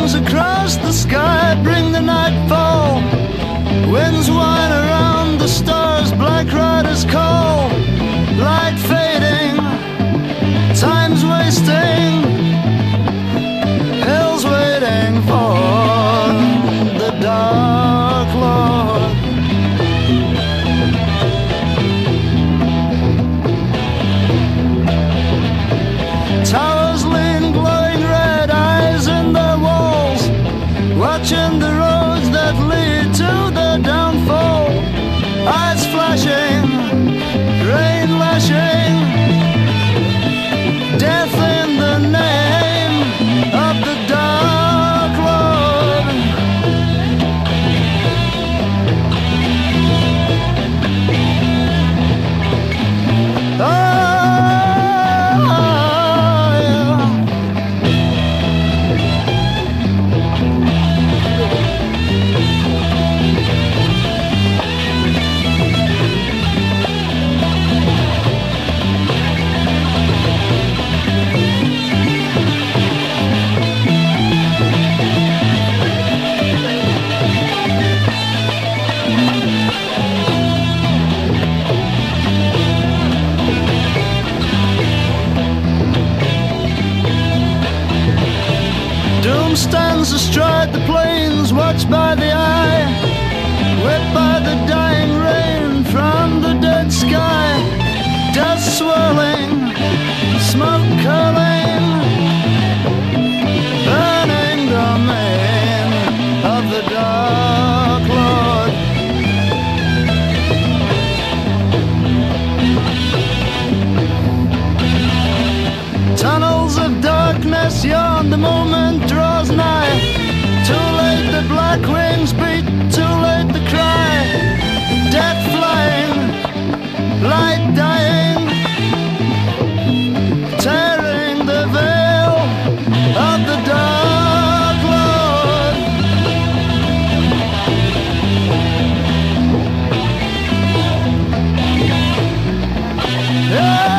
winds across the sky bring the nightfall. Winds whine around the stars, black riders call. Doom stands astride the plains, watched by the eye, wet by the dying rain from the dead sky. Dust swirling, smoke curling, burning domain of the Dark Lord. Tunnels of darkness yawn the moment Yeah.